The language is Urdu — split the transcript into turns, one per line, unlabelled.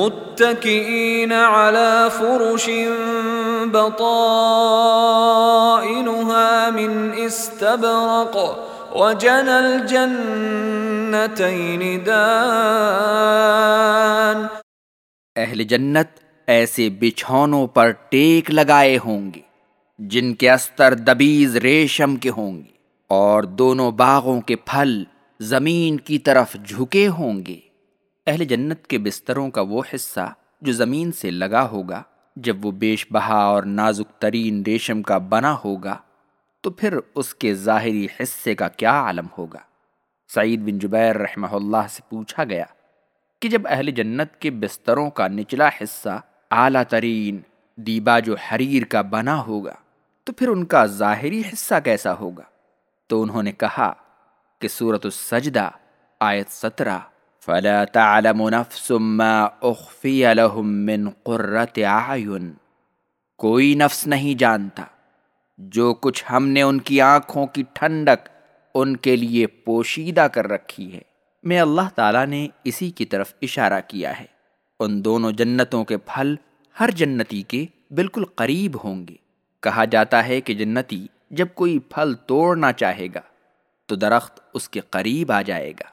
متكئين على فرش بطائنها من استبرق وجنى الجنتين دان
اہل جنت ایسے بچھونوں پر ٹیک لگائے ہوں گے، جن کے استر دبیز ریشم کے ہوں گے اور دونوں باغوں کے پھل زمین کی طرف جھکے ہوں گے۔ اہل جنت کے بستروں کا وہ حصہ جو زمین سے لگا ہوگا، جب وہ بیش بہا اور نازک ترین ریشم کا بنا ہوگا، تو پھر اس کے ظاہری حصے کا کیا عالم ہوگا؟ سعید بن جبیر رحمہ اللہ سے پوچھا گیا کہ جب اہل جنت کے بستروں کا نچلا حصہ اعلیٰ ترین دیبا جو حریر کا بنا ہوگا، تو پھر ان کا ظاہری حصہ کیسا ہوگا؟ تو انہوں نے کہا کہ صورت السجدہ آیت سترہ فلا تعلم نفس ما اخفی لهم من قرت اعین۔ کوئی نفس نہیں جانتا۔ جو کچھ ہم نے ان کی آنکھوں کی ٹھنڈک ان کے لیے پوشیدہ کر رکھی ہے۔ میں اللہ تعالیٰ نے اسی کی طرف اشارہ کیا ہے۔ ان دونوں جنتوں کے پھل ہر جنتی کے بالکل قریب ہوں گے۔ کہا جاتا ہے کہ جنتی جب کوئی پھل توڑنا چاہے گا تو درخت اس کے قریب آ جائے گا۔